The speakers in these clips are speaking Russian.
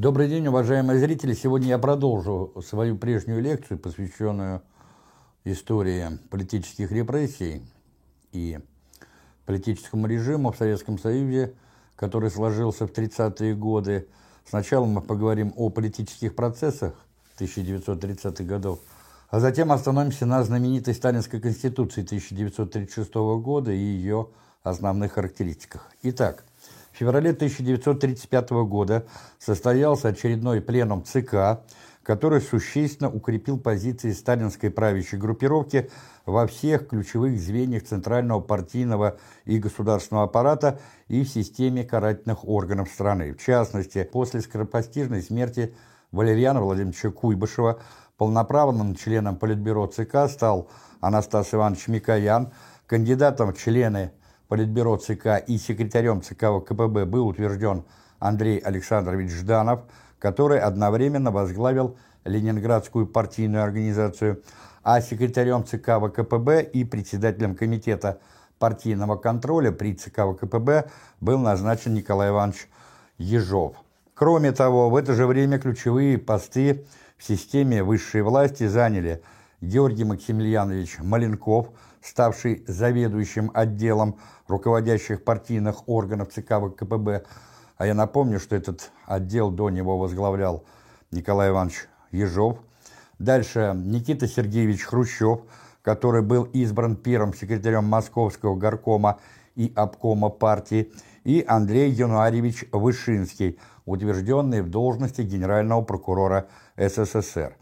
Добрый день, уважаемые зрители! Сегодня я продолжу свою прежнюю лекцию, посвященную истории политических репрессий и политическому режиму в Советском Союзе, который сложился в 30-е годы. Сначала мы поговорим о политических процессах 1930-х годов, а затем остановимся на знаменитой Сталинской Конституции 1936 года и ее основных характеристиках. Итак, феврале 1935 года состоялся очередной пленум ЦК, который существенно укрепил позиции сталинской правящей группировки во всех ключевых звеньях центрального партийного и государственного аппарата и в системе карательных органов страны. В частности, после скоропостижной смерти Валерьяна Владимировича Куйбышева полноправным членом Политбюро ЦК стал Анастас Иванович Микоян, кандидатом в члены Политбюро ЦК и секретарем ЦК ВКПБ был утвержден Андрей Александрович Жданов, который одновременно возглавил Ленинградскую партийную организацию, а секретарем ЦК ВКПБ и председателем комитета партийного контроля при ЦК ВКПБ был назначен Николай Иванович Ежов. Кроме того, в это же время ключевые посты в системе высшей власти заняли Георгий Максимiliaнович Маленков – ставший заведующим отделом руководящих партийных органов ЦК ВКПБ, а я напомню, что этот отдел до него возглавлял Николай Иванович Ежов. Дальше Никита Сергеевич Хрущев, который был избран первым секретарем Московского горкома и обкома партии, и Андрей Януарьевич Вышинский, утвержденный в должности генерального прокурора СССР.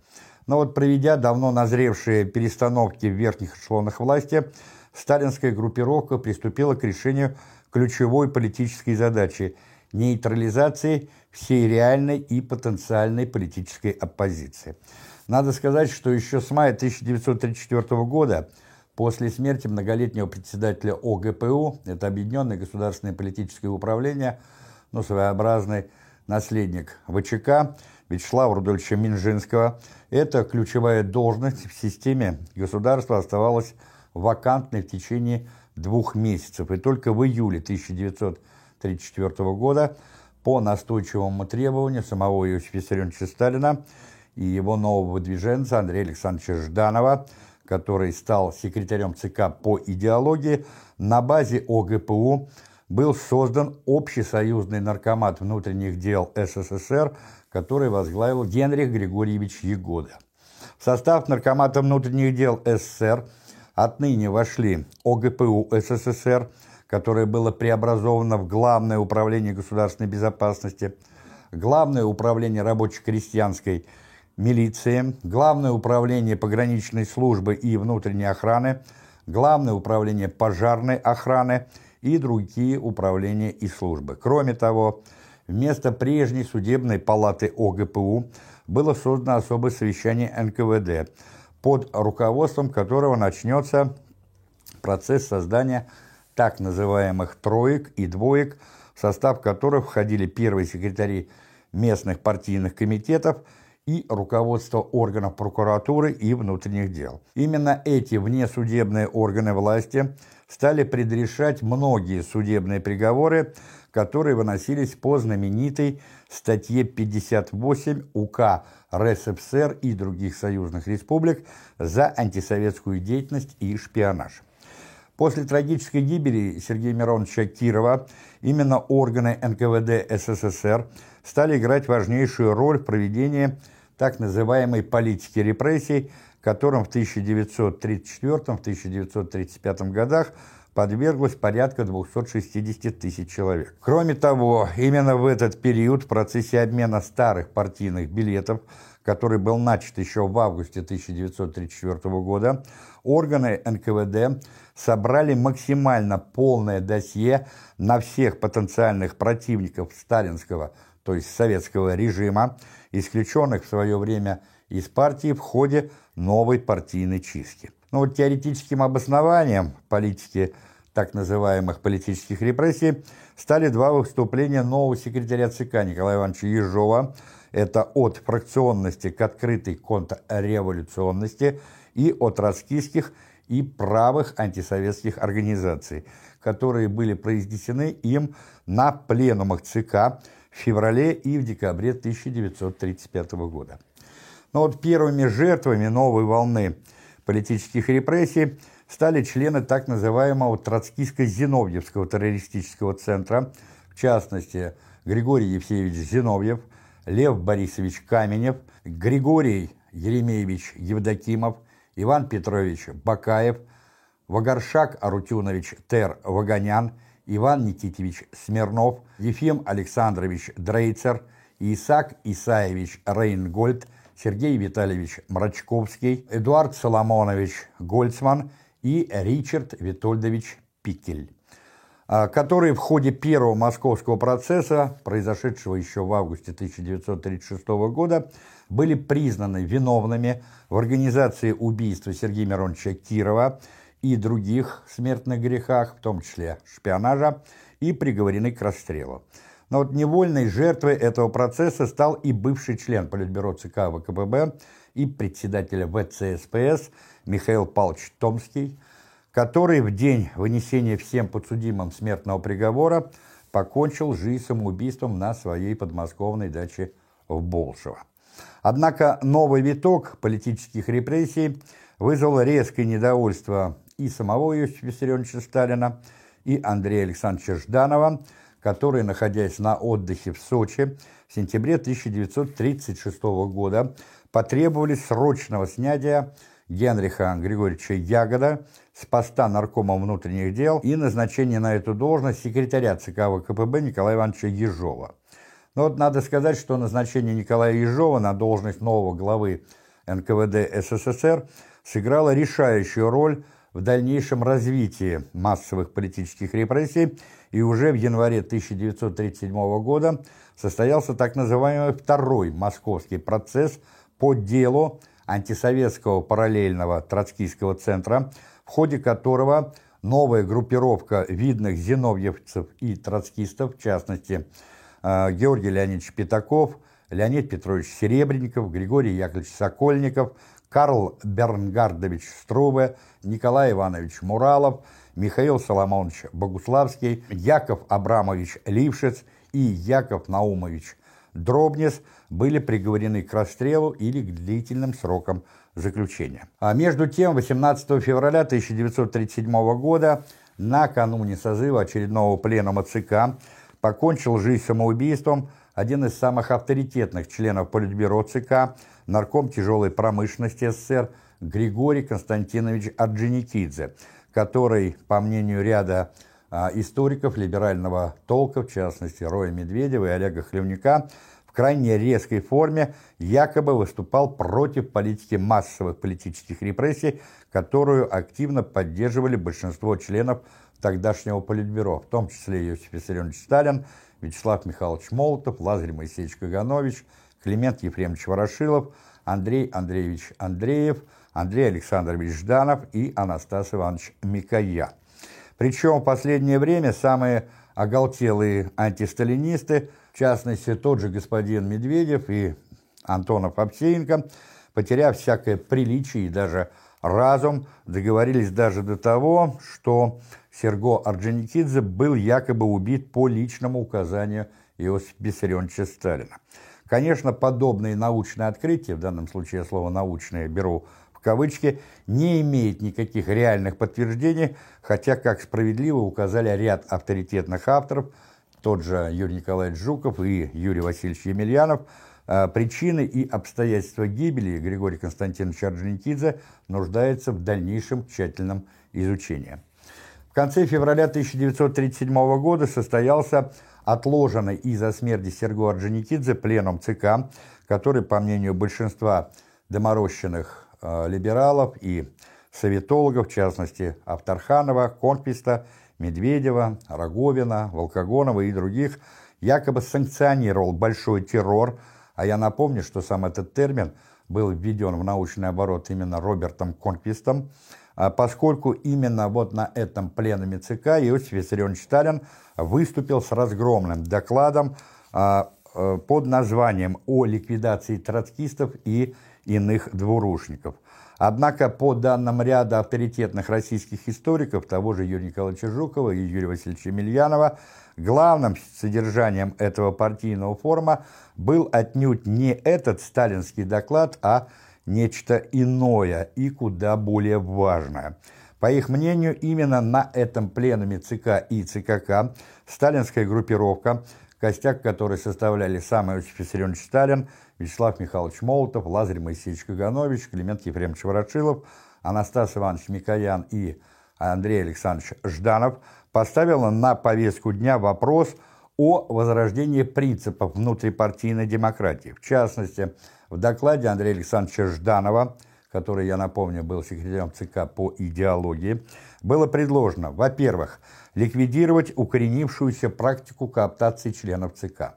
Но вот проведя давно назревшие перестановки в верхних эшелонах власти, сталинская группировка приступила к решению ключевой политической задачи – нейтрализации всей реальной и потенциальной политической оппозиции. Надо сказать, что еще с мая 1934 года, после смерти многолетнего председателя ОГПУ, это Объединенное государственное политическое управление, ну, своеобразный наследник ВЧК, Вячеслава Рудольевича Минжинского. Эта ключевая должность в системе государства оставалась вакантной в течение двух месяцев. И только в июле 1934 года по настойчивому требованию самого Иосифа Виссарионовича Сталина и его нового выдвиженца Андрея Александровича Жданова, который стал секретарем ЦК по идеологии, на базе ОГПУ был создан Общесоюзный наркомат внутренних дел СССР который возглавил Генрих Григорьевич Егода. В состав Наркомата внутренних дел СССР отныне вошли ОГПУ СССР, которое было преобразовано в Главное управление государственной безопасности, Главное управление рабоче-крестьянской милиции, Главное управление пограничной службы и внутренней охраны, Главное управление пожарной охраны и другие управления и службы. Кроме того, Вместо прежней судебной палаты ОГПУ было создано особое совещание НКВД, под руководством которого начнется процесс создания так называемых «троек» и «двоек», в состав которых входили первые секретари местных партийных комитетов и руководство органов прокуратуры и внутренних дел. Именно эти внесудебные органы власти стали предрешать многие судебные приговоры, которые выносились по знаменитой статье 58 УК РСФСР и других союзных республик за антисоветскую деятельность и шпионаж. После трагической гибели Сергея Мироновича Кирова именно органы НКВД СССР стали играть важнейшую роль в проведении так называемой политики репрессий, которым в 1934-1935 годах подверглось порядка 260 тысяч человек. Кроме того, именно в этот период в процессе обмена старых партийных билетов, который был начат еще в августе 1934 года, органы НКВД собрали максимально полное досье на всех потенциальных противников сталинского, то есть советского режима, исключенных в свое время из партии в ходе новой партийной чистки. Но вот теоретическим обоснованием политики так называемых политических репрессий стали два выступления нового секретаря ЦК Николая Ивановича Ежова. Это от фракционности к открытой контрреволюционности и от троцкистских и правых антисоветских организаций, которые были произнесены им на пленумах ЦК в феврале и в декабре 1935 года. Но вот первыми жертвами новой волны политических репрессий стали члены так называемого Троцкийско-Зиновьевского террористического центра, в частности, Григорий Евсеевич Зиновьев, Лев Борисович Каменев, Григорий Еремеевич Евдокимов, Иван Петрович Бакаев, Вагаршак Арутюнович Тер Ваганян, Иван Никитевич Смирнов, Ефим Александрович Дрейцер, Исаак Исаевич Рейнгольд, Сергей Витальевич Мрачковский, Эдуард Соломонович Гольцман и Ричард Витольдович Пикель, а, которые в ходе первого московского процесса, произошедшего еще в августе 1936 года, были признаны виновными в организации убийства Сергея Мироновича Кирова и других смертных грехах, в том числе шпионажа, и приговорены к расстрелу. Но вот невольной жертвой этого процесса стал и бывший член Политбюро ЦК ВКПБ и председателя ВЦСПС Михаил Павлович Томский, который в день вынесения всем подсудимым смертного приговора покончил жизнь самоубийством на своей подмосковной даче в Болшево. Однако новый виток политических репрессий вызвал резкое недовольство и самого Иосифа Виссарионовича Сталина, и Андрея Александровича Жданова, которые, находясь на отдыхе в Сочи, в сентябре 1936 года потребовали срочного снятия Генриха Григорьевича Ягода с поста наркома внутренних дел и назначения на эту должность секретаря ЦК ВКПБ Николая Ивановича Ежова. Но вот надо сказать, что назначение Николая Ежова на должность нового главы НКВД СССР сыграло решающую роль в дальнейшем развитии массовых политических репрессий, и уже в январе 1937 года состоялся так называемый второй московский процесс по делу антисоветского параллельного троцкийского центра, в ходе которого новая группировка видных зиновьевцев и троцкистов, в частности, э, Георгий Леонидович Пятаков, Леонид Петрович Серебренников, Григорий Яковлевич Сокольников, Карл Бернгардович Струве, Николай Иванович Муралов, Михаил Соломонович Богуславский, Яков Абрамович Лившиц и Яков Наумович Дробнес были приговорены к расстрелу или к длительным срокам заключения. А между тем, 18 февраля 1937 года, накануне созыва очередного пленума ЦК, покончил жизнь самоубийством один из самых авторитетных членов Политбюро ЦК, нарком тяжелой промышленности СССР Григорий Константинович Орджоникидзе, который, по мнению ряда историков либерального толка, в частности Роя Медведева и Олега Хлевника, в крайне резкой форме якобы выступал против политики массовых политических репрессий, которую активно поддерживали большинство членов тогдашнего Политбюро, в том числе Иосиф Виссарионович Сталин, Вячеслав Михайлович Молотов, Лазарь Моисеевич Каганович, Климент Ефремович Ворошилов, Андрей Андреевич Андреев, Андрей Александрович Жданов и Анастас Иванович Микоя. Причем в последнее время самые оголтелые антисталинисты, в частности тот же господин Медведев и Антонов Овсеенко, потеряв всякое приличие и даже разум, договорились даже до того, что Серго Орджоникидзе был якобы убит по личному указанию Иосифа Виссарионовича Сталина. Конечно, подобные научные открытия, в данном случае я слово «научное» беру в кавычки, не имеет никаких реальных подтверждений, хотя, как справедливо указали ряд авторитетных авторов, тот же Юрий Николаевич Жуков и Юрий Васильевич Емельянов, а, причины и обстоятельства гибели Григория Константиновича Орджоникидзе нуждаются в дальнейшем тщательном изучении. В конце февраля 1937 года состоялся отложенный из-за смерти Серго Орджоникидзе пленум ЦК, который, по мнению большинства доморощенных э, либералов и советологов, в частности Авторханова, Конквиста, Медведева, Роговина, Волкогонова и других, якобы санкционировал большой террор, а я напомню, что сам этот термин был введен в научный оборот именно Робертом Конквистом, а поскольку именно вот на этом пленуме ЦК Иосиф Виссарионович Сталин выступил с разгромным докладом а, э, под названием «О ликвидации троцкистов и иных двурушников». Однако, по данным ряда авторитетных российских историков, того же Юрия Николаевича Жукова и Юрия Васильевича Емельянова, главным содержанием этого партийного форума был отнюдь не этот сталинский доклад, а нечто иное и куда более важное. По их мнению, именно на этом пленуме ЦК и ЦКК сталинская группировка, костяк которой составляли сам Иосиф Сталин, Вячеслав Михайлович Молотов, Лазарь Моисеевич Каганович, Климент Ефремович Ворошилов, Анастас Иванович Микоян и Андрей Александрович Жданов, поставила на повестку дня вопрос о возрождении принципов внутрипартийной демократии. В частности, в докладе Андрея Александровича Жданова, который, я напомню, был секретарем ЦК по идеологии, было предложено, во-первых, ликвидировать укоренившуюся практику кооптации членов ЦК.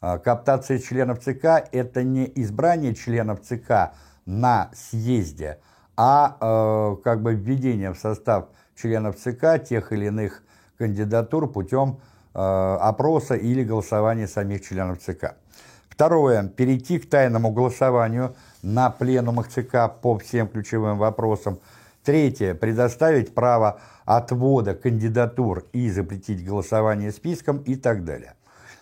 А, кооптация членов ЦК – это не избрание членов ЦК на съезде, а э, как бы введение в состав членов ЦК тех или иных кандидатур путем э, опроса или голосования самих членов ЦК. Второе. Перейти к тайному голосованию на пленумах ЦК по всем ключевым вопросам. Третье. Предоставить право отвода кандидатур и запретить голосование списком и так далее.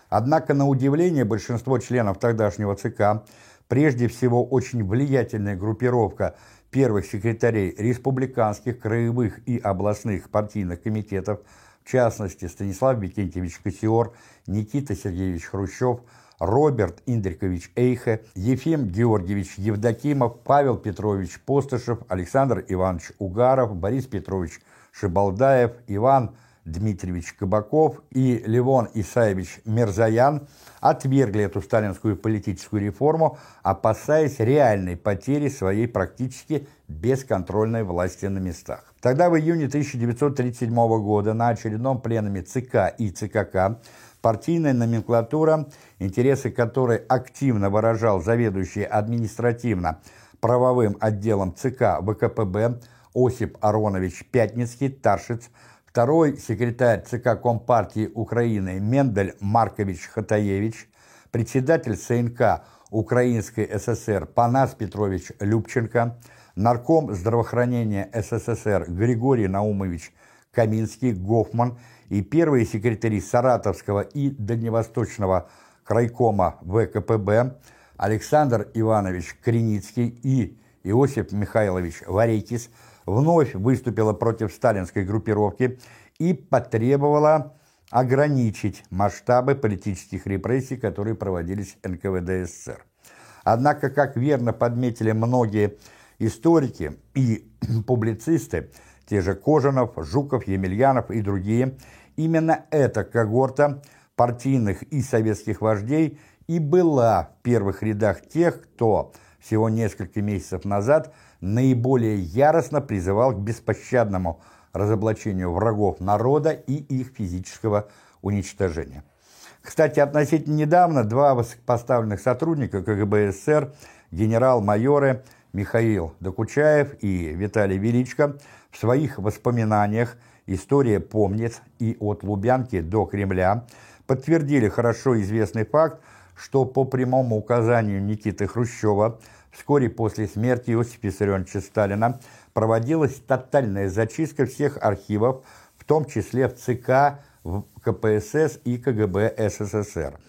Однако, на удивление, большинство членов тогдашнего ЦК, прежде всего очень влиятельная группировка первых секретарей республиканских, краевых и областных партийных комитетов, в частности, Станислав Викентьевич Кассиор, Никита Сергеевич Хрущев, Роберт Индрикович Эйхе, Ефим Георгиевич Евдокимов, Павел Петрович Постышев, Александр Иванович Угаров, Борис Петрович Шибалдаев, Иван Дмитриевич Кабаков и Левон Исаевич Мерзаян отвергли эту сталинскую политическую реформу, опасаясь реальной потери своей практически бесконтрольной власти на местах. Тогда в июне 1937 года на очередном пленуме ЦК и ЦКК партийная номенклатура, интересы которой активно выражал заведующий административно-правовым отделом ЦК ВКПБ Осип Аронович Пятницкий, Таршиц, второй секретарь ЦК Компартии Украины Мендель Маркович Хатаевич, председатель СНК Украинской ССР Панас Петрович Любченко, нарком здравоохранения СССР Григорий Наумович Каминский, Гофман и первые секретари Саратовского и Дальневосточного крайкома ВКПБ Александр Иванович Креницкий и Иосиф Михайлович Варейкис – вновь выступила против сталинской группировки и потребовала ограничить масштабы политических репрессий, которые проводились НКВД СССР. Однако, как верно подметили многие историки и публицисты, те же Кожанов, Жуков, Емельянов и другие, именно эта когорта партийных и советских вождей и была в первых рядах тех, кто всего несколько месяцев назад – наиболее яростно призывал к беспощадному разоблачению врагов народа и их физического уничтожения. Кстати, относительно недавно два высокопоставленных сотрудника КГБ СССР, генерал-майоры Михаил Докучаев и Виталий Величко, в своих воспоминаниях «История помнит» и «От Лубянки до Кремля» подтвердили хорошо известный факт, что по прямому указанию Никиты Хрущева – Вскоре после смерти Иосифа Виссарионовича Сталина проводилась тотальная зачистка всех архивов, в том числе в ЦК, в КПСС и КГБ СССР.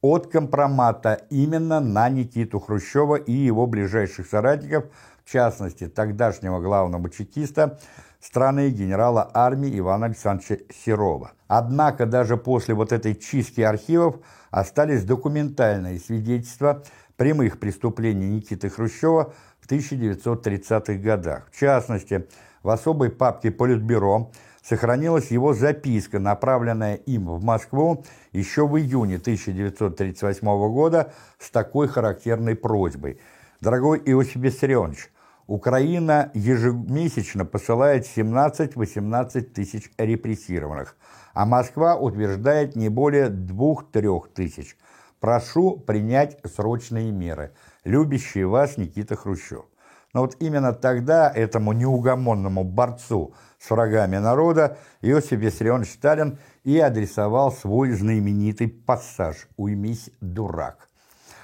От компромата именно на Никиту Хрущева и его ближайших соратников, в частности, тогдашнего главного чекиста страны генерала армии Ивана Александровича Серова. Однако даже после вот этой чистки архивов остались документальные свидетельства прямых преступлений Никиты Хрущева в 1930-х годах. В частности, в особой папке Политбюро сохранилась его записка, направленная им в Москву еще в июне 1938 года с такой характерной просьбой. «Дорогой Иосиф Виссарионович, Украина ежемесячно посылает 17-18 тысяч репрессированных, а Москва утверждает не более 2-3 тысяч – Прошу принять срочные меры. Любящий вас Никита Хрущев. Но вот именно тогда этому неугомонному борцу с врагами народа Иосиф Виссарионович Сталин и адресовал свой знаменитый пассаж «Уймись, дурак».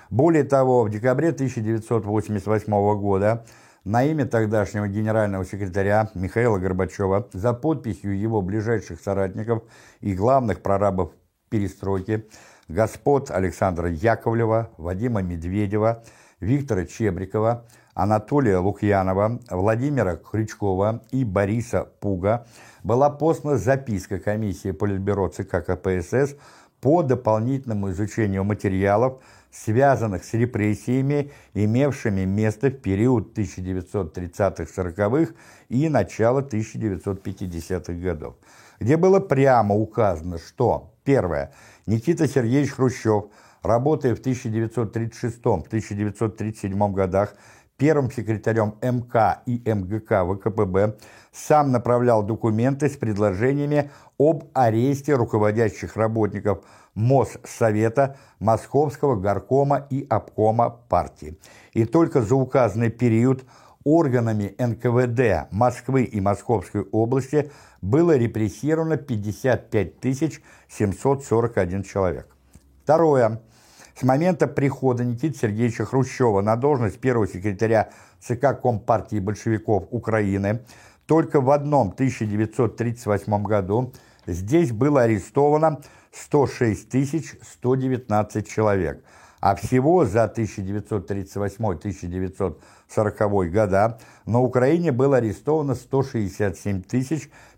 Более того, в декабре 1988 года на имя тогдашнего генерального секретаря Михаила Горбачева за подписью его ближайших соратников и главных прорабов перестройки господ Александра Яковлева, Вадима Медведева, Виктора Чебрикова, Анатолия Лукьянова, Владимира Крючкова и Бориса Пуга была послана записка комиссии Политбюро ЦК КПСС по дополнительному изучению материалов, связанных с репрессиями, имевшими место в период 1930-40-х и начала 1950-х годов, где было прямо указано, что, первое, Никита Сергеевич Хрущев, работая в 1936-1937 годах первым секретарем МК и МГК ВКПБ, сам направлял документы с предложениями об аресте руководящих работников Моссовета, Московского горкома и обкома партии. И только за указанный период органами НКВД Москвы и Московской области было репрессировано 55 741 человек. Второе. С момента прихода Никиты Сергеевича Хрущева на должность первого секретаря ЦК Компартии большевиков Украины только в одном 1938 году здесь было арестовано 106 119 человек, а всего за 1938-1940 года на Украине было арестовано 167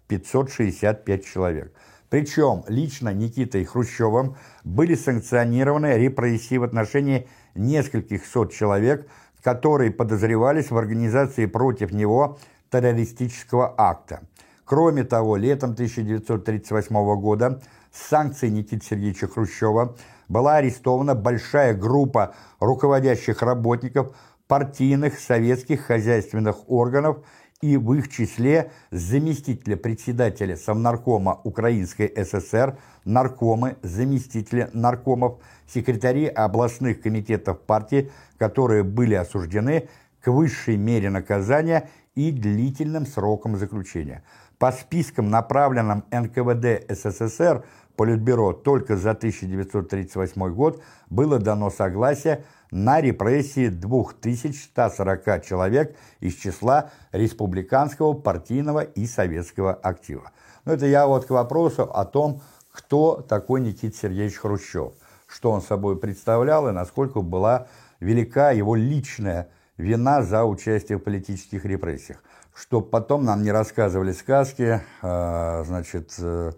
565 человек. Причем лично Никитой Хрущевым были санкционированы репрессии в отношении нескольких сот человек, которые подозревались в организации против него террористического акта. Кроме того, летом 1938 года с санкцией Никиты Сергеевича Хрущева была арестована большая группа руководящих работников партийных советских хозяйственных органов и в их числе заместителя председателя Совнаркома Украинской ССР, наркомы, заместители наркомов, секретари областных комитетов партии, которые были осуждены к высшей мере наказания и длительным срокам заключения. По спискам, направленным НКВД СССР Политбюро только за 1938 год, было дано согласие на репрессии 2140 человек из числа республиканского, партийного и советского актива. Но это я вот к вопросу о том, кто такой Никита Сергеевич Хрущев, что он собой представлял и насколько была велика его личная вина за участие в политических репрессиях. Чтобы потом нам не рассказывали сказки, э, значит, э,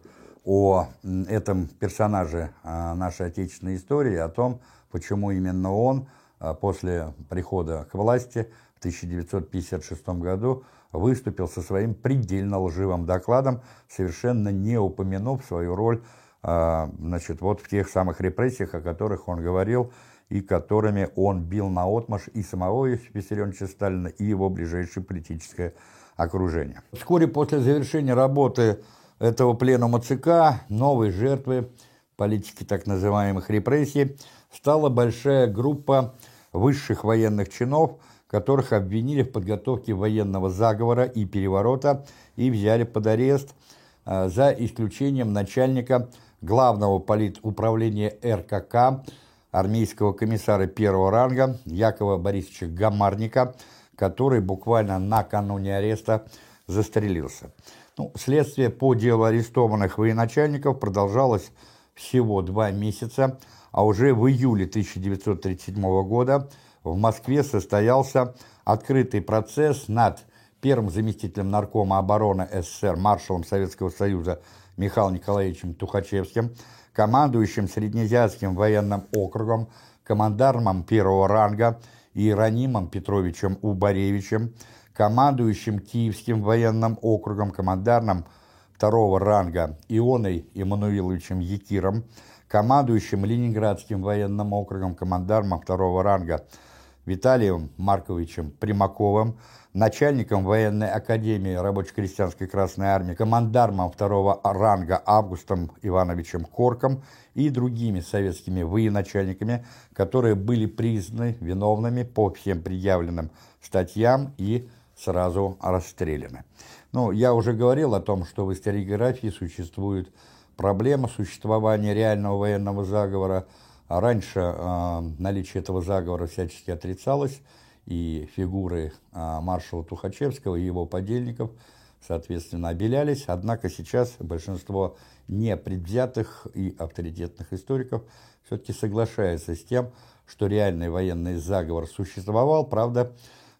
о этом персонаже э, нашей отечественной истории, о том, почему именно он после прихода к власти в 1956 году выступил со своим предельно лживым докладом, совершенно не упомянув свою роль значит, вот в тех самых репрессиях, о которых он говорил, и которыми он бил наотмашь и самого Иосифа Виссарионовича Сталина, и его ближайшее политическое окружение. Вскоре после завершения работы этого пленума ЦК новой жертвой политики так называемых репрессий стала большая группа высших военных чинов, которых обвинили в подготовке военного заговора и переворота и взяли под арест а, за исключением начальника главного политуправления РКК армейского комиссара первого ранга Якова Борисовича Гамарника, который буквально накануне ареста застрелился. Ну, следствие по делу арестованных военачальников продолжалось всего два месяца, а уже в июле 1937 года в Москве состоялся открытый процесс над первым заместителем наркома обороны СССР, маршалом Советского Союза Михаилом Николаевичем Тухачевским, командующим Среднеазиатским военным округом, командармом первого ранга Иеронимом Петровичем Убаревичем, командующим Киевским военным округом, командармом второго ранга Ионой Эммануиловичем Якиром, командующим Ленинградским военным округом, командармом второго ранга Виталием Марковичем Примаковым, начальником военной академии рабоче-крестьянской Красной Армии, командармом второго ранга Августом Ивановичем Корком и другими советскими военачальниками, которые были признаны виновными по всем предъявленным статьям и сразу расстреляны. Ну, я уже говорил о том, что в историографии существует проблема существования реального военного заговора. А раньше э, наличие этого заговора всячески отрицалось, и фигуры а, маршала Тухачевского и его подельников, соответственно, обелялись. Однако сейчас большинство непредвзятых и авторитетных историков все-таки соглашается с тем, что реальный военный заговор существовал, правда,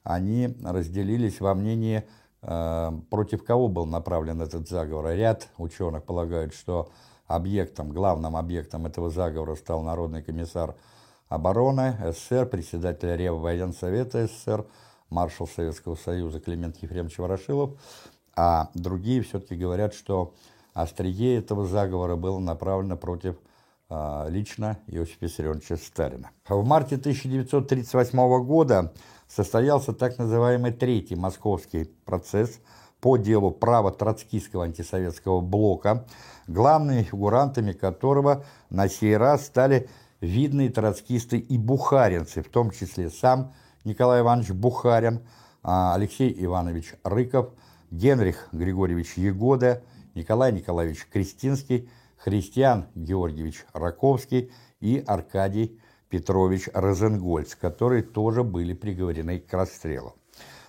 они разделились во мнении, э, против кого был направлен этот заговор. Ряд ученых полагают, что объектом, главным объектом этого заговора стал Народный комиссар обороны СССР, председатель Реввоенсовета СССР, маршал Советского Союза Климент Ефремович Ворошилов, а другие все-таки говорят, что острие этого заговора было направлено против а, лично Иосифа Виссарионовича Сталина. В марте 1938 года состоялся так называемый Третий Московский процесс по делу права троцкистского антисоветского блока, главными фигурантами которого на сей раз стали видные троцкисты и бухаринцы, в том числе сам Николай Иванович Бухарин, а, Алексей Иванович Рыков, Генрих Григорьевич Егода, Николай Николаевич Кристинский, Христиан Георгиевич Раковский и Аркадий Петрович Розенгольц, которые тоже были приговорены к расстрелу.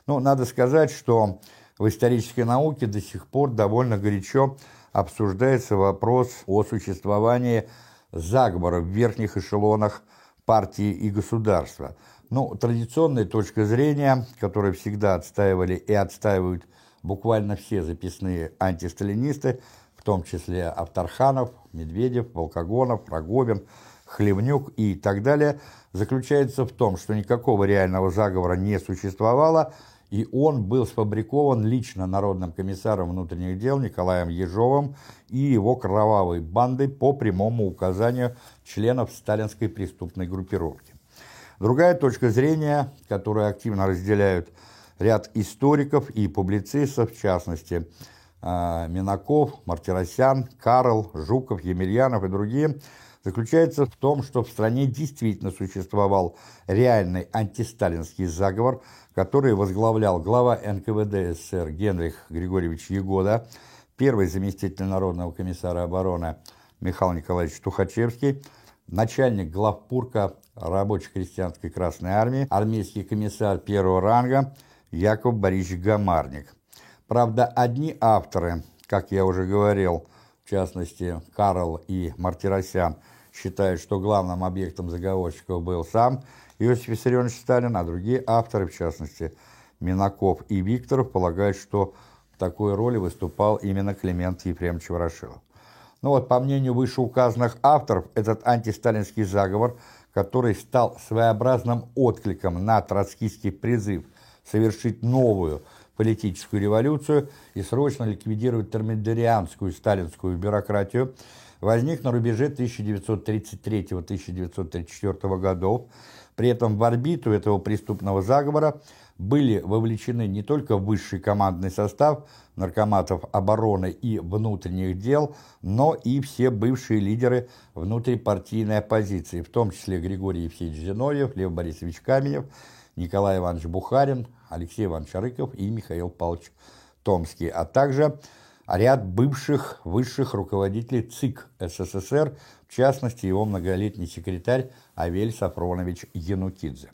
Ну, надо сказать, что в исторической науке до сих пор довольно горячо обсуждается вопрос о существовании заговора в верхних эшелонах партии и государства. Ну, традиционная точка зрения, которую всегда отстаивали и отстаивают буквально все записные антисталинисты, в том числе Авторханов, Медведев, Волкогонов, Рогобин, Хлевнюк и так далее, заключается в том, что никакого реального заговора не существовало, и он был сфабрикован лично Народным комиссаром внутренних дел Николаем Ежовым и его кровавой бандой по прямому указанию членов сталинской преступной группировки. Другая точка зрения, которую активно разделяют ряд историков и публицистов, в частности, э, Минаков, Мартиросян, Карл, Жуков, Емельянов и другие, заключается в том, что в стране действительно существовал реальный антисталинский заговор, который возглавлял глава НКВД СССР Генрих Григорьевич Егода, первый заместитель Народного комиссара обороны Михаил Николаевич Тухачевский, начальник главпурка рабоче-крестьянской Красной Армии, армейский комиссар первого ранга Яков Борисович Гамарник. Правда, одни авторы, как я уже говорил, в частности Карл и Мартиросян, считают, что главным объектом заговорщиков был сам Иосиф Виссарионович Сталин, а другие авторы, в частности Минаков и Викторов, полагают, что в такой роли выступал именно Климент Ефремович Ворошилов. Ну вот, по мнению вышеуказанных авторов, этот антисталинский заговор, который стал своеобразным откликом на троцкийский призыв совершить новую политическую революцию и срочно ликвидировать термидорианскую сталинскую бюрократию, возник на рубеже 1933-1934 годов. При этом в орбиту этого преступного заговора были вовлечены не только высший командный состав наркоматов обороны и внутренних дел, но и все бывшие лидеры внутрипартийной оппозиции, в том числе Григорий Евсеевич Зиновьев, Лев Борисович Каменев, Николай Иванович Бухарин, Алексей Иванович Рыков и Михаил Павлович Томский, а также ряд бывших высших руководителей ЦИК СССР, в частности его многолетний секретарь Авель Сафронович Янукидзе.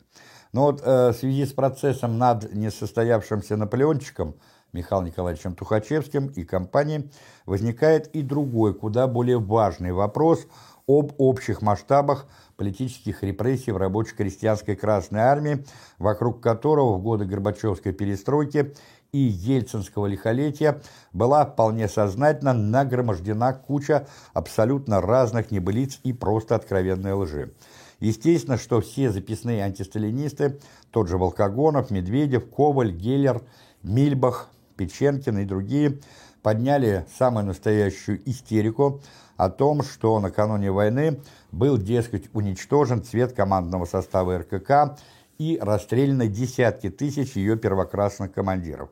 Но вот э, в связи с процессом над несостоявшимся Наполеончиком Михаилом Николаевичем Тухачевским и компанией возникает и другой, куда более важный вопрос об общих масштабах политических репрессий в рабоче-крестьянской Красной Армии, вокруг которого в годы Горбачевской перестройки и ельцинского лихолетия была вполне сознательно нагромождена куча абсолютно разных небылиц и просто откровенной лжи. Естественно, что все записные антисталинисты, тот же Волкогонов, Медведев, Коваль, Геллер, Мильбах, Печенкин и другие, подняли самую настоящую истерику о том, что накануне войны был, дескать, уничтожен цвет командного состава РКК и расстреляны десятки тысяч ее первокрасных командиров.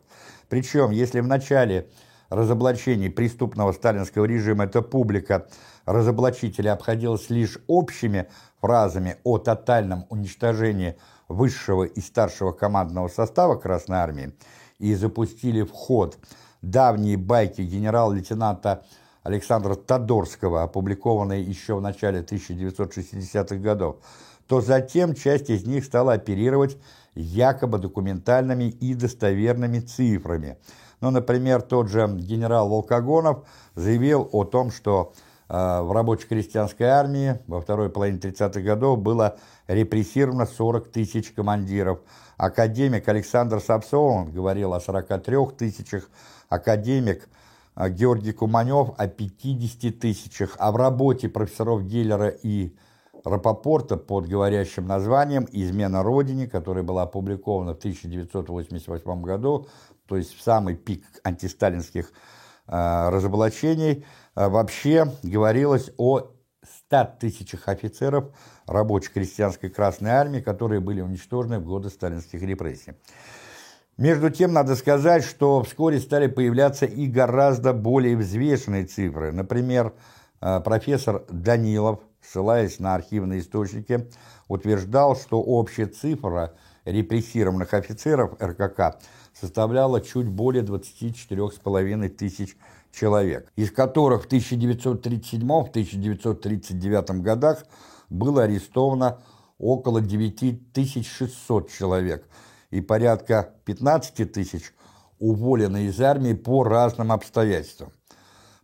Причем, если в начале разоблачений преступного сталинского режима эта публика разоблачителя обходилась лишь общими фразами о тотальном уничтожении высшего и старшего командного состава Красной Армии и запустили в ход давние байки генерал-лейтенанта Александра Тодорского, опубликованные еще в начале 1960-х годов, то затем часть из них стала оперировать якобы документальными и достоверными цифрами. Ну, например, тот же генерал Волкогонов заявил о том, что э, в рабоче-крестьянской армии во второй половине 30-х годов было репрессировано 40 тысяч командиров. Академик Александр Сапсон говорил о 43 тысячах, академик Георгий Куманев о 50 тысячах, а в работе профессоров Геллера и Рапопорта под говорящим названием «Измена Родине», которая была опубликована в 1988 году, то есть в самый пик антисталинских э, разоблачений, э, вообще говорилось о 100 тысячах офицеров рабоче-крестьянской Красной Армии, которые были уничтожены в годы сталинских репрессий. Между тем, надо сказать, что вскоре стали появляться и гораздо более взвешенные цифры. Например, э, профессор Данилов – ссылаясь на архивные источники, утверждал, что общая цифра репрессированных офицеров РКК составляла чуть более 24,5 тысяч человек, из которых в 1937-1939 годах было арестовано около 9600 человек и порядка 15 тысяч уволены из армии по разным обстоятельствам.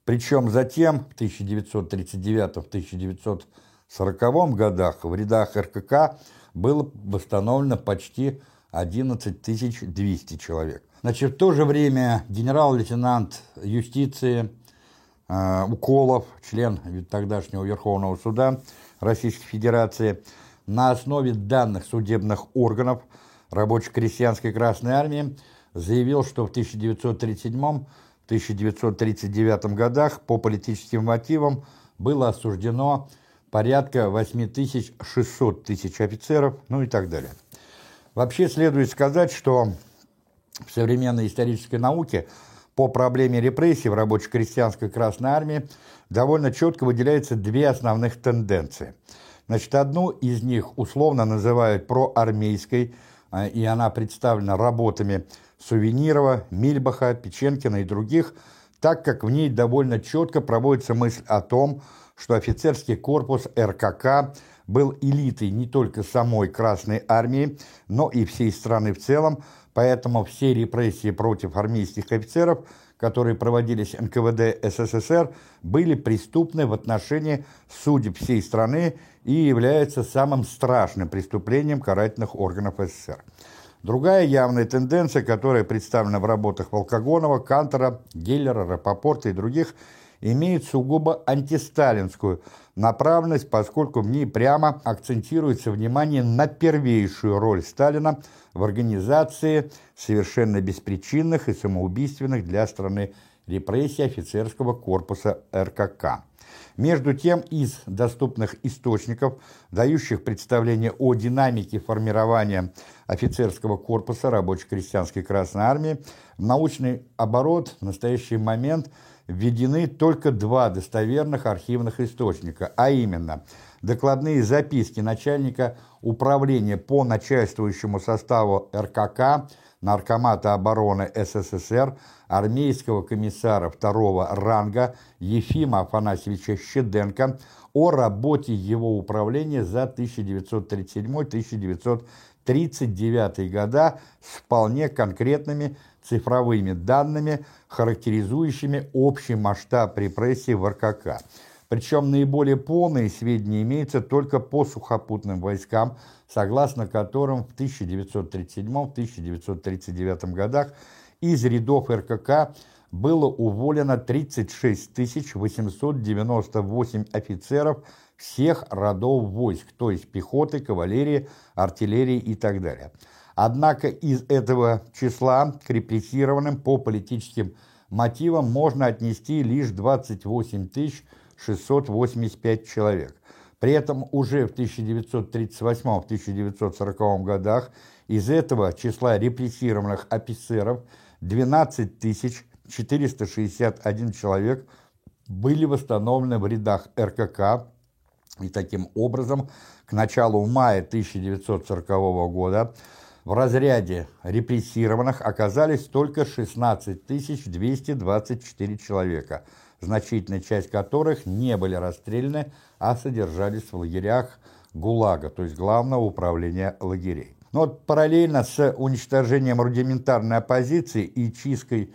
Причем затем, в 1939-1940 годах, в рядах РКК было восстановлено почти 11 200 человек. Значит, в то же время генерал-лейтенант юстиции э, Уколов, член тогдашнего Верховного суда Российской Федерации, на основе данных судебных органов рабоче-крестьянской Красной Армии заявил, что в 1937 1939 годах по политическим мотивам было осуждено порядка 8600 тысяч офицеров, ну и так далее. Вообще следует сказать, что в современной исторической науке по проблеме репрессий в рабоче-крестьянской Красной Армии довольно четко выделяются две основных тенденции. Значит, одну из них условно называют проармейской, и она представлена работами Сувенирова, Мильбаха, Печенкина и других, так как в ней довольно четко проводится мысль о том, что офицерский корпус РКК был элитой не только самой Красной Армии, но и всей страны в целом, поэтому все репрессии против армейских офицеров, которые проводились НКВД СССР, были преступны в отношении судеб всей страны и являются самым страшным преступлением карательных органов СССР. Другая явная тенденция, которая представлена в работах Волкогонова, Кантера, Геллера, Рапопорта и других, имеет сугубо антисталинскую направленность, поскольку в ней прямо акцентируется внимание на первейшую роль Сталина в организации совершенно беспричинных и самоубийственных для страны репрессий офицерского корпуса РКК. Между тем, из доступных источников, дающих представление о динамике формирования офицерского корпуса рабоче-крестьянской Красной Армии, в научный оборот в настоящий момент введены только два достоверных архивных источника, а именно докладные записки начальника управления по начальствующему составу РКК Наркомата обороны СССР, армейского комиссара второго ранга Ефима Афанасьевича Щеденко о работе его управления за 1937-1939 года с вполне конкретными цифровыми данными, характеризующими общий масштаб репрессий в РКК. Причем наиболее полные сведения имеются только по сухопутным войскам, согласно которым в 1937-1939 годах из рядов РКК было уволено 36 898 офицеров всех родов войск, то есть пехоты, кавалерии, артиллерии и так далее. Однако из этого числа к репрессированным по политическим мотивам можно отнести лишь 28 тысяч 685 человек. При этом уже в 1938-1940 годах из этого числа репрессированных офицеров 12 461 человек были восстановлены в рядах РКК, и таким образом к началу мая 1940 года в разряде репрессированных оказались только 16 224 человека – значительная часть которых не были расстреляны, а содержались в лагерях ГУЛАГа, то есть Главного управления лагерей. Но вот параллельно с уничтожением рудиментарной оппозиции и чисткой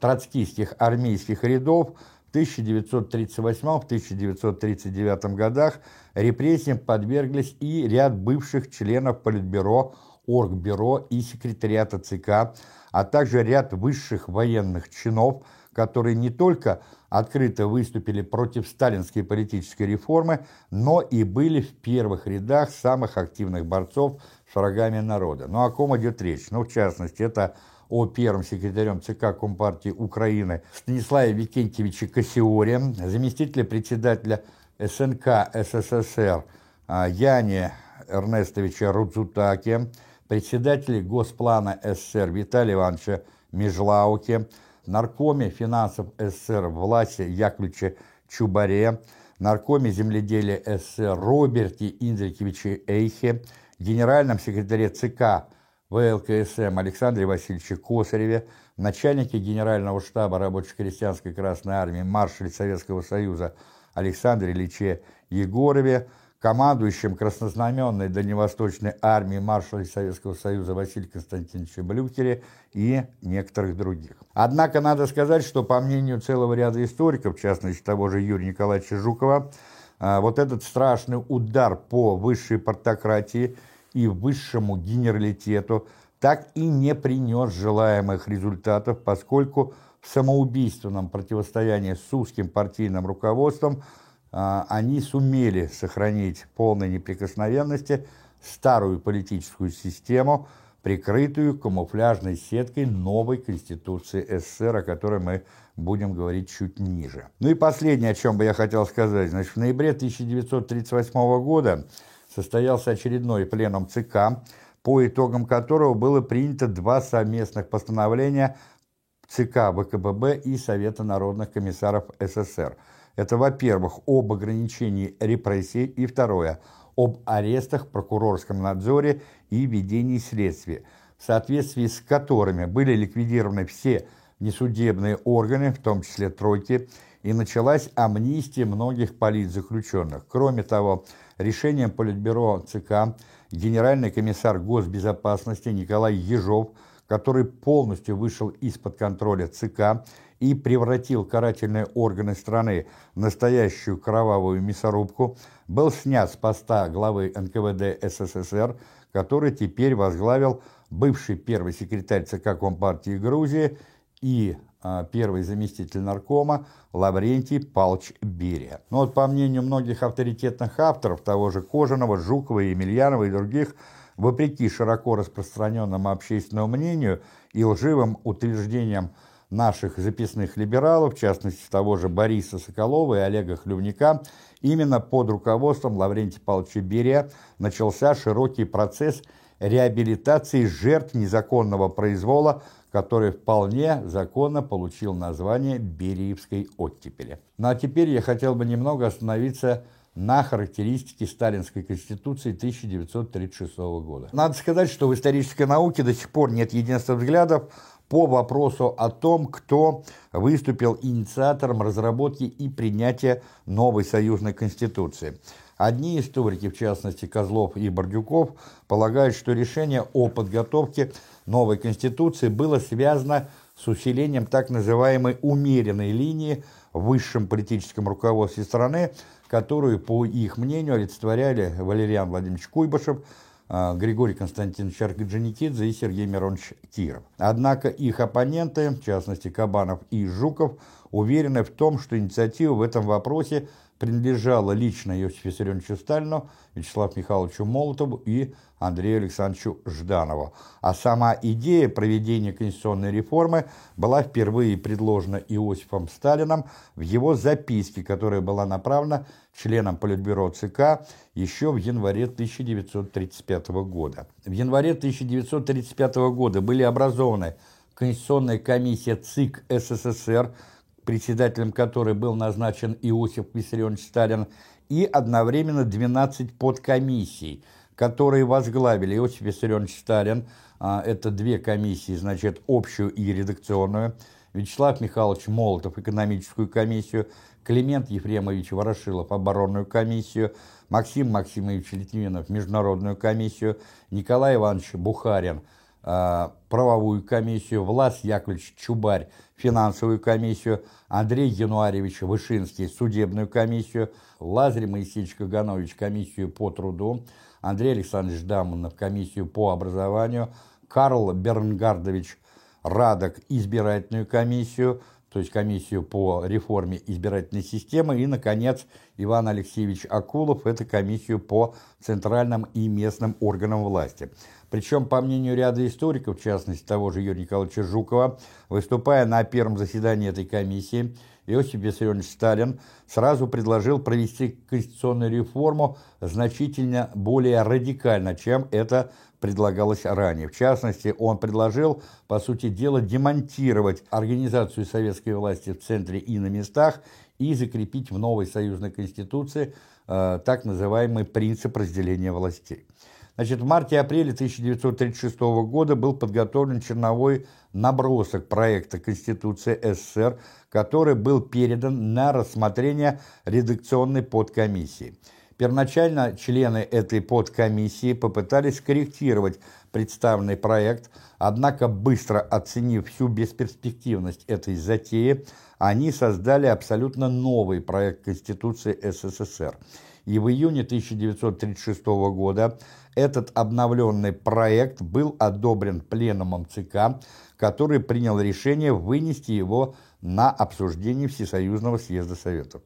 троцкистских армейских рядов в 1938-1939 годах репрессиям подверглись и ряд бывших членов Политбюро, Оргбюро и секретариата ЦК, а также ряд высших военных чинов, которые не только открыто выступили против сталинской политической реформы, но и были в первых рядах самых активных борцов врагами народа. Ну о ком идет речь? Ну, в частности, это о первом секретарем ЦК Компартии Украины Станиславе Викентьевиче Кассиоре, заместителе председателя СНК СССР а, Яне Эрнестовича Рудзутаке, председателе Госплана СССР Виталия Ивановича Межлауке, наркоме финансов СССР Власе Яковлевиче Чубаре, наркоме земледелия СССР Роберте Индрикевиче Эйхе, генеральном секретаре ЦК ВЛКСМ Александре Васильевиче Косареве, начальнике Генерального штаба Рабоче-крестьянской Красной Армии, маршале Советского Союза Александре Ильиче Егорове, командующим краснознаменной Дальневосточной армией маршале Советского Союза Василия Константиновича Блюхере и некоторых других. Однако надо сказать, что по мнению целого ряда историков, в частности того же Юрия Николаевича Жукова, вот этот страшный удар по высшей портократии и высшему генералитету так и не принес желаемых результатов, поскольку в самоубийственном противостоянии с узким партийным руководством а, они сумели сохранить полной неприкосновенности старую политическую систему, прикрытую камуфляжной сеткой новой Конституции СССР, о которой мы будем говорить чуть ниже. Ну и последнее, о чем бы я хотел сказать. Значит, в ноябре 1938 года состоялся очередной пленум ЦК, по итогам которого было принято два совместных постановления ЦК ВКББ и Совета народных комиссаров СССР. Это, во-первых, об ограничении репрессий, и второе – об арестах, прокурорском надзоре и ведении следствия, в соответствии с которыми были ликвидированы все несудебные органы, в том числе тройки, и началась амнистия многих политзаключенных. Кроме того, решением Политбюро ЦК генеральный комиссар госбезопасности Николай Ежов, который полностью вышел из-под контроля ЦК и превратил карательные органы страны в настоящую кровавую мясорубку, был снят с поста главы НКВД СССР, который теперь возглавил бывший первый секретарь ЦК Компартии Грузии и а, первый заместитель наркома Лаврентий Палч Берия. Но вот по мнению многих авторитетных авторов, того же Кожаного, Жукова, Емельянова и других, вопреки широко распространенному общественному мнению и лживым утверждениям наших записных либералов, в частности того же Бориса Соколова и Олега Хлювника, именно под руководством Лаврентия Павловича Берия начался широкий процесс реабилитации жертв незаконного произвола, который вполне законно получил название Бериевской оттепели. Ну а теперь я хотел бы немного остановиться на характеристике Сталинской Конституции 1936 года. Надо сказать, что в исторической науке до сих пор нет единства взглядов по вопросу о том, кто выступил инициатором разработки и принятия новой союзной конституции. Одни историки, в частности Козлов и Бордюков, полагают, что решение о подготовке новой конституции было связано с усилением так называемой умеренной линии в высшем политическом руководстве страны, которую, по их мнению, олицетворяли Валериан Владимирович Куйбышев, а, Григорий Константинович Орджоникидзе и Сергей Миронович Киров. Однако их оппоненты, в частности Кабанов и Жуков, уверены в том, что инициатива в этом вопросе принадлежала лично Иосифу Виссарионовичу Сталину, Вячеславу Михайловичу Молотову и Андрею Александровичу Жданову. А сама идея проведения конституционной реформы была впервые предложена Иосифом Сталином в его записке, которая была направлена членам Политбюро ЦК еще в январе 1935 года. В январе 1935 года были образованы Конституционная комиссия ЦИК СССР, председателем которой был назначен Иосиф Виссарионович Сталин, и одновременно 12 подкомиссий, которые возглавили Иосиф Виссарионович Сталин, а, это две комиссии, значит, общую и редакционную, Вячеслав Михайлович Молотов, экономическую комиссию, Климент Ефремович Ворошилов – оборонную комиссию, Максим Максимович Литвинов – международную комиссию, Николай Иванович Бухарин правовую комиссию, Влас Яковлевич Чубарь – финансовую комиссию, Андрей Януаревич Вышинский – судебную комиссию, Лазарь Моисеевич Каганович – комиссию по труду, Андрей Александрович Дамонов – комиссию по образованию, Карл Бернгардович Радок – избирательную комиссию – то есть комиссию по реформе избирательной системы, и, наконец, Иван Алексеевич Акулов – это комиссию по центральным и местным органам власти. Причем, по мнению ряда историков, в частности того же Юрия Николаевича Жукова, выступая на первом заседании этой комиссии, Иосиф Виссарионович Сталин сразу предложил провести конституционную реформу значительно более радикально, чем это предлагалось ранее. В частности, он предложил, по сути дела, демонтировать организацию советской власти в центре и на местах и закрепить в новой союзной конституции э, так называемый принцип разделения властей. Значит, в марте-апреле 1936 года был подготовлен черновой набросок проекта Конституции СССР, который был передан на рассмотрение редакционной подкомиссии. Первоначально члены этой подкомиссии попытались корректировать представленный проект, однако быстро оценив всю бесперспективность этой затеи, они создали абсолютно новый проект Конституции СССР. И в июне 1936 года этот обновленный проект был одобрен Пленумом ЦК, который принял решение вынести его на обсуждение Всесоюзного съезда Советов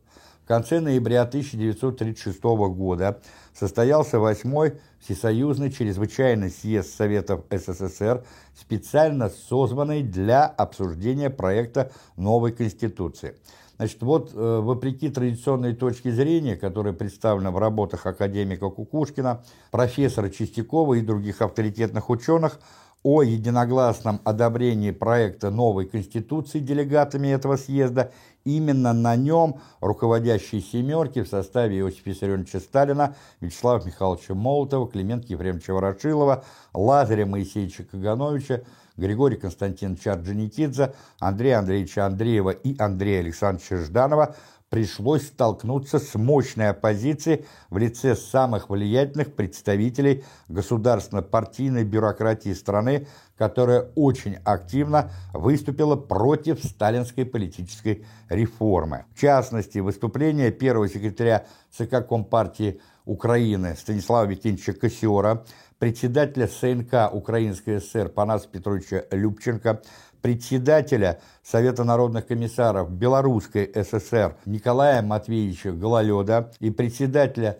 конце ноября 1936 года состоялся восьмой Всесоюзный чрезвычайный съезд Советов СССР, специально созванный для обсуждения проекта новой Конституции. Значит, вот, э, вопреки традиционной точке зрения, которая представлена в работах академика Кукушкина, профессора Чистякова и других авторитетных ученых, о единогласном одобрении проекта новой Конституции делегатами этого съезда Именно на нем руководящие «семерки» в составе Иосифа Виссарионовича Сталина, Вячеслава Михайловича Молотова, Климента Ефремовича Ворошилова, Лазаря Моисеевича Кагановича, Григория Константиновича Орджоникидзе, Андрея Андреевича Андреева и Андрея Александровича Жданова пришлось столкнуться с мощной оппозицией в лице самых влиятельных представителей государственно-партийной бюрократии страны, которая очень активно выступила против сталинской политической реформы. В частности, выступление первого секретаря ЦК Компартии Украины Станислава Викентьевича Кассиора, председателя СНК Украинской ССР Панаса Петровича Любченко, председателя Совета народных комиссаров Белорусской ССР Николая Матвеевича Гололеда и председателя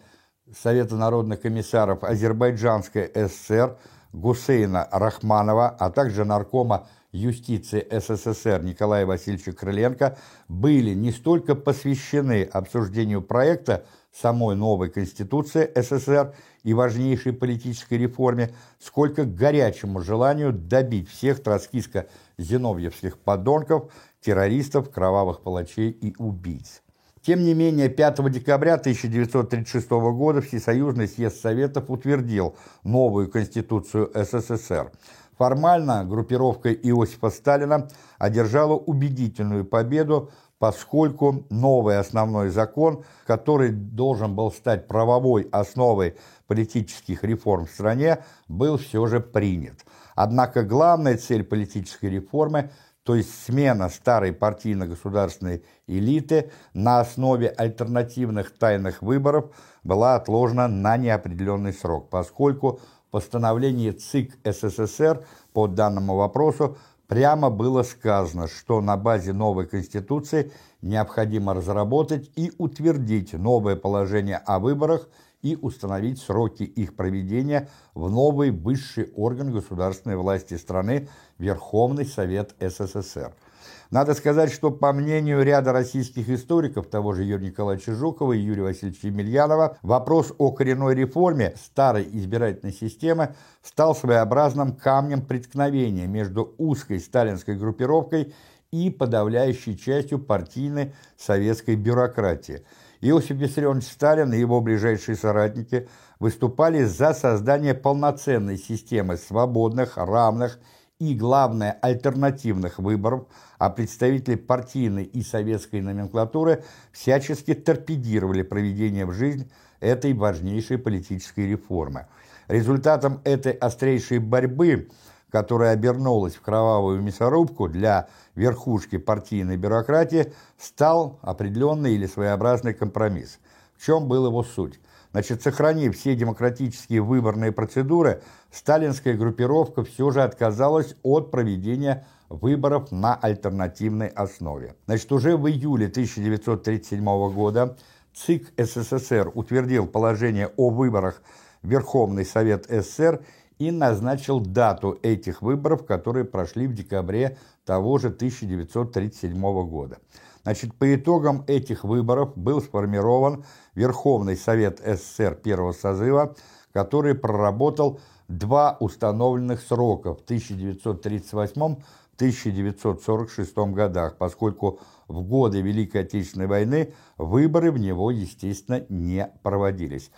Совета народных комиссаров Азербайджанской ССР Гусейна Рахманова, а также наркома юстиции СССР Николая Васильевича Крыленко были не столько посвящены обсуждению проекта самой новой Конституции СССР и важнейшей политической реформе, сколько горячему желанию добить всех троцкистско-зиновьевских подонков, террористов, кровавых палачей и убийц. Тем не менее, 5 декабря 1936 года Всесоюзный съезд Советов утвердил новую Конституцию СССР. Формально группировка Иосифа Сталина одержала убедительную победу поскольку новый основной закон, который должен был стать правовой основой политических реформ в стране, был все же принят. Однако главная цель политической реформы, то есть смена старой партийно-государственной элиты на основе альтернативных тайных выборов, была отложена на неопределенный срок, поскольку постановление ЦИК СССР по данному вопросу Прямо было сказано, что на базе новой Конституции необходимо разработать и утвердить новое положение о выборах и установить сроки их проведения в новый высший орган государственной власти страны Верховный Совет СССР – надо сказать, что по мнению ряда российских историков, того же Юрия Николаевича Жукова и Юрия Васильевича Емельянова, вопрос о коренной реформе старой избирательной системы стал своеобразным камнем преткновения между узкой сталинской группировкой и подавляющей частью партийной советской бюрократии. Иосиф Виссарионович Сталин и его ближайшие соратники выступали за создание полноценной системы свободных, равных и, главное, альтернативных выборов, а представители партийной и советской номенклатуры всячески торпедировали проведение в жизнь этой важнейшей политической реформы. Результатом этой острейшей борьбы, которая обернулась в кровавую мясорубку для верхушки партийной бюрократии, стал определенный или своеобразный компромисс. В чем был его суть? Значит, сохранив все демократические выборные процедуры, сталинская группировка все же отказалась от проведения выборов на альтернативной основе. Значит, уже в июле 1937 года ЦИК СССР утвердил положение о выборах Верховный Совет СССР и назначил дату этих выборов, которые прошли в декабре того же 1937 года. Значит, по итогам этих выборов был сформирован Верховный Совет СССР первого созыва, который проработал два установленных срока в 1938-1946 годах, поскольку в годы Великой Отечественной войны выборы в него, естественно, не проводились.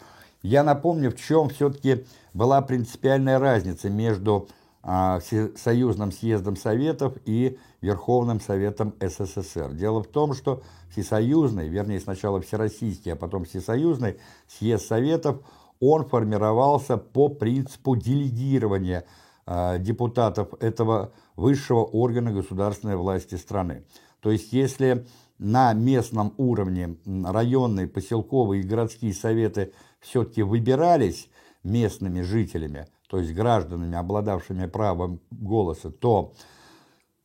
Я напомню, в чем все-таки была принципиальная разница между Союзным съездом Советов и Верховным Советом СССР. Дело в том, что Всесоюзный, вернее сначала Всероссийский, а потом Всесоюзный съезд Советов, он формировался по принципу делегирования э, депутатов этого высшего органа государственной власти страны. То есть если на местном уровне районные, поселковые и городские советы все-таки выбирались местными жителями, то есть гражданами, обладавшими правом голоса, то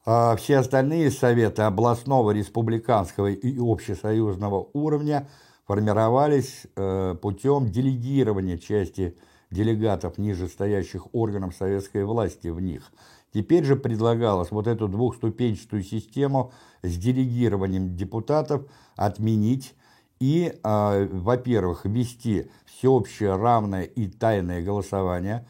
а все остальные советы областного, республиканского и общесоюзного уровня формировались э, путем делегирования части делегатов нижестоящих органов советской власти в них. Теперь же предлагалось вот эту двухступенчатую систему с делегированием депутатов отменить и, э, во-первых, ввести всеобщее равное и тайное голосование,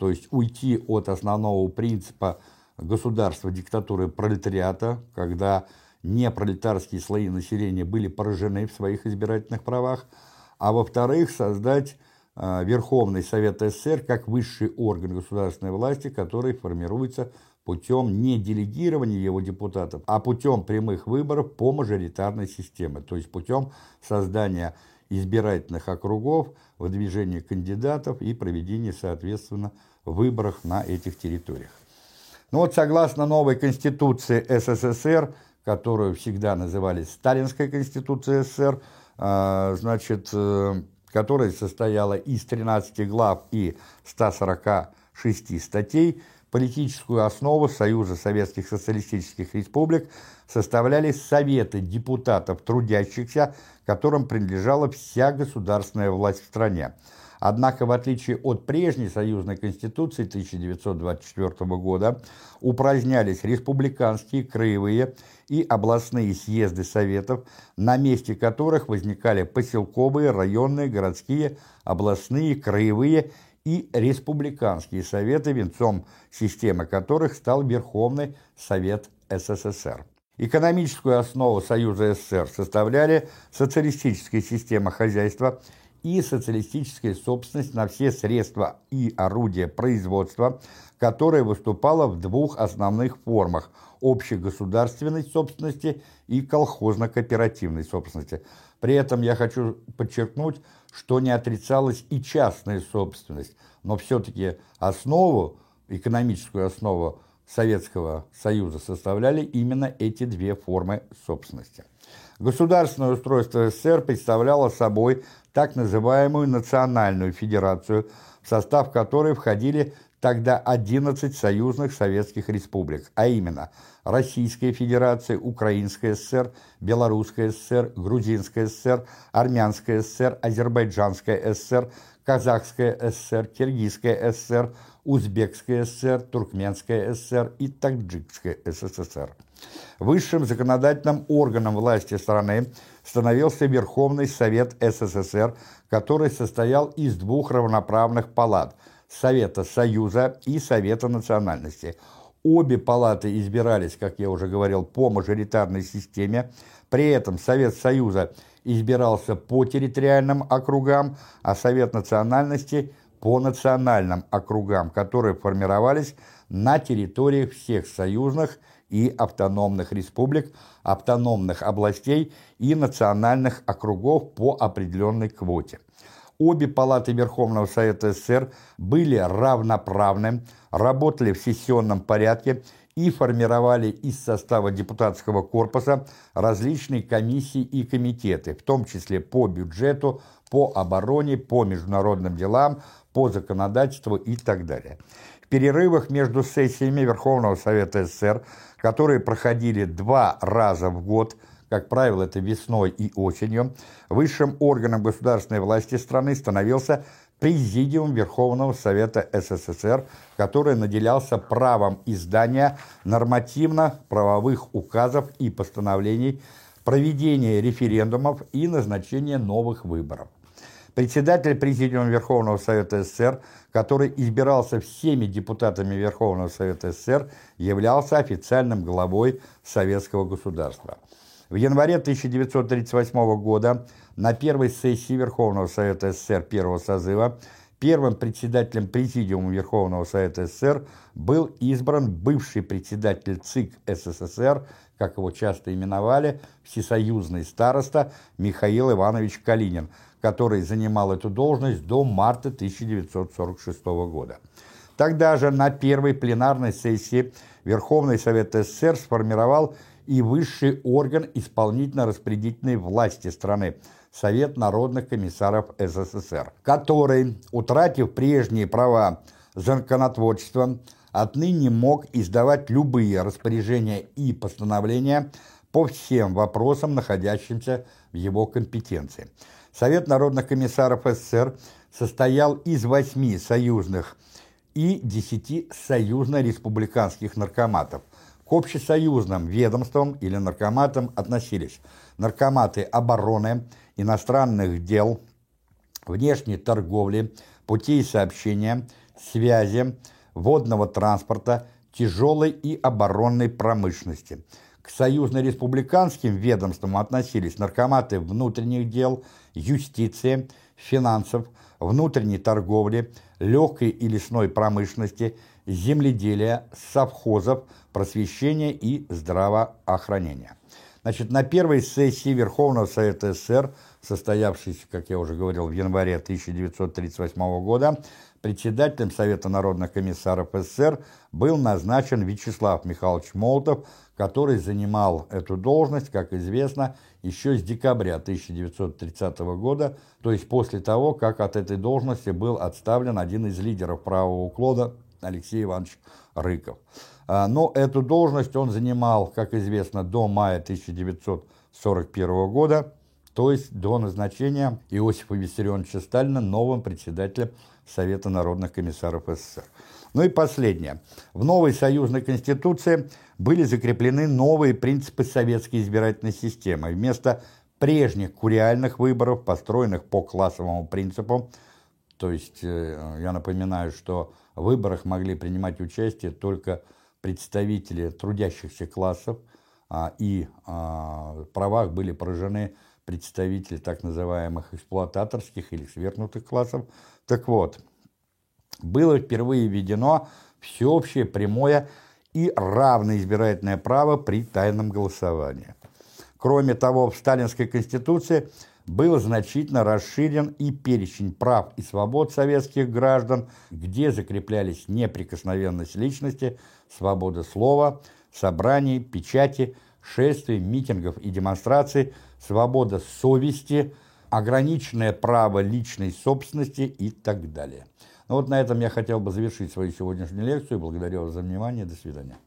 то есть уйти от основного принципа государства диктатуры пролетариата, когда непролетарские слои населения были поражены в своих избирательных правах, а во-вторых, создать э, Верховный Совет СССР как высший орган государственной власти, который формируется путем не делегирования его депутатов, а путем прямых выборов по мажоритарной системе, то есть путем создания избирательных округов, выдвижения кандидатов и проведения, соответственно, выборов на этих территориях. Ну вот согласно новой Конституции СССР, которую всегда называли Сталинской Конституцией СССР, а, значит, э, которая состояла из 13 глав и 146 статей, политическую основу Союза Советских Социалистических Республик составляли Советы депутатов трудящихся, которым принадлежала вся государственная власть в стране. Однако, в отличие от прежней союзной конституции 1924 года, упразднялись республиканские, краевые и областные съезды советов, на месте которых возникали поселковые, районные, городские, областные, краевые и республиканские советы, венцом системы которых стал Верховный Совет СССР. Экономическую основу Союза СССР составляли социалистическая система хозяйства – и социалистическая собственность на все средства и орудия производства, которая выступала в двух основных формах – общегосударственной собственности и колхозно-кооперативной собственности. При этом я хочу подчеркнуть, что не отрицалась и частная собственность, но все-таки основу, экономическую основу Советского Союза составляли именно эти две формы собственности. Государственное устройство СССР представляло собой так называемую Национальную Федерацию, в состав которой входили тогда 11 союзных советских республик, а именно Российская Федерация, Украинская ССР, Белорусская ССР, Грузинская ССР, Армянская ССР, Азербайджанская ССР, Казахская ССР, Киргизская ССР, Узбекская ССР, Туркменская ССР и Таджикская СССР. Высшим законодательным органом власти страны становился Верховный Совет СССР, который состоял из двух равноправных палат – Совета Союза и Совета национальности. Обе палаты избирались, как я уже говорил, по мажоритарной системе. При этом Совет Союза избирался по территориальным округам, а Совет национальности – по национальным округам, которые формировались на территориях всех союзных и автономных республик, автономных областей и национальных округов по определенной квоте. Обе палаты Верховного Совета СССР были равноправны, работали в сессионном порядке и формировали из состава депутатского корпуса различные комиссии и комитеты, в том числе по бюджету, по обороне, по международным делам, по законодательству и так далее. В перерывах между сессиями Верховного Совета СССР, которые проходили два раза в год, как правило, это весной и осенью, высшим органом государственной власти страны становился Президиум Верховного Совета СССР, который наделялся правом издания нормативно-правовых указов и постановлений, проведения референдумов и назначения новых выборов. Председатель Президиума Верховного Совета СССР, который избирался всеми депутатами Верховного Совета СССР, являлся официальным главой советского государства. В январе 1938 года на первой сессии Верховного Совета СССР первого созыва первым председателем Президиума Верховного Совета СССР был избран бывший председатель ЦИК СССР, как его часто именовали, всесоюзный староста Михаил Иванович Калинин – который занимал эту должность до марта 1946 года. Тогда же на первой пленарной сессии Верховный Совет СССР сформировал и высший орган исполнительно-распределительной власти страны – Совет народных комиссаров СССР, который, утратив прежние права законотворчества, отныне мог издавать любые распоряжения и постановления по всем вопросам, находящимся в его компетенции. Совет народных комиссаров СССР состоял из восьми союзных и десяти союзно-республиканских наркоматов. К общесоюзным ведомствам или наркоматам относились наркоматы обороны, иностранных дел, внешней торговли, путей сообщения, связи, водного транспорта, тяжелой и оборонной промышленности. К союзно-республиканским ведомствам относились наркоматы внутренних дел – юстиции, финансов, внутренней торговли, легкой и лесной промышленности, земледелия, совхозов, просвещения и здравоохранения. Значит, на первой сессии Верховного Совета СССР, состоявшейся, как я уже говорил, в январе 1938 года, председателем Совета народных комиссаров СССР был назначен Вячеслав Михайлович Молотов, который занимал эту должность, как известно, еще с декабря 1930 года, то есть после того, как от этой должности был отставлен один из лидеров правого уклона Алексей Иванович Рыков. А, но эту должность он занимал, как известно, до мая 1941 года, то есть до назначения Иосифа Виссарионовича Сталина новым председателем Совета народных комиссаров СССР. Ну и последнее. В новой союзной конституции были закреплены новые принципы советской избирательной системы. Вместо прежних куриальных выборов, построенных по классовому принципу, то есть э, я напоминаю, что в выборах могли принимать участие только представители трудящихся классов, а, и а, в правах были поражены представители так называемых эксплуататорских или свергнутых классов. Так вот, было впервые введено всеобщее прямое и равное избирательное право при тайном голосовании. Кроме того, в Сталинской Конституции был значительно расширен и перечень прав и свобод советских граждан, где закреплялись неприкосновенность личности, свобода слова, собраний, печати, шествий, митингов и демонстраций, свобода совести, ограниченное право личной собственности и так далее. Ну вот на этом я хотел бы завершить свою сегодняшнюю лекцию. Благодарю вас за внимание. До свидания.